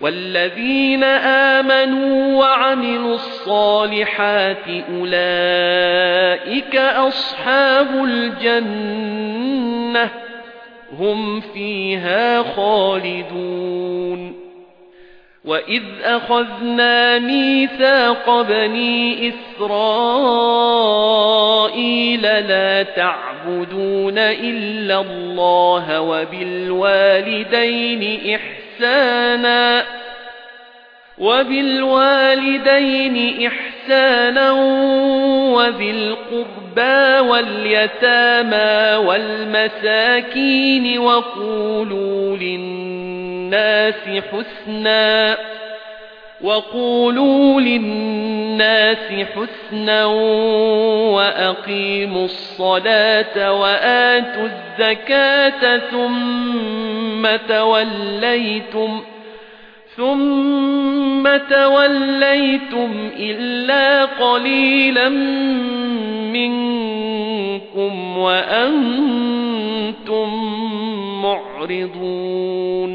وَالَّذِينَ آمَنُوا وَعَمِلُوا الصَّالِحَاتِ أُولَئِكَ أَصْحَابُ الْجَنَّةِ هُمْ فِيهَا خَالِدُونَ وَإِذْ أَخَذْنَا مِيثَاقَ بَنِي إِسْرَائِيلَ لَا تَعْبُدُونَ إِلَّا اللَّهَ وَبِالْوَالِدَيْنِ إِحْسَانًا وَبِالْوَالِدَيْنِ إِحْسَانًا وَذِي الْقُرْبَى وَالْيَتَامَى وَالْمَسَاكِينِ وَقُولُوا لِلنَّاسِ حُسْنًا وَقُولُوا لِلنَّاسِ حُسْنًا وَأَقِيمُوا الصَّلَاةَ وَآتُوا الزَّكَاةَ ثُمَّ تَوَلَّيْتُمْ ثُمَّ تَوَلَّيْتُمْ إِلَّا قَلِيلًا مِنكُمْ وَأَنتُم مُّعْرِضُونَ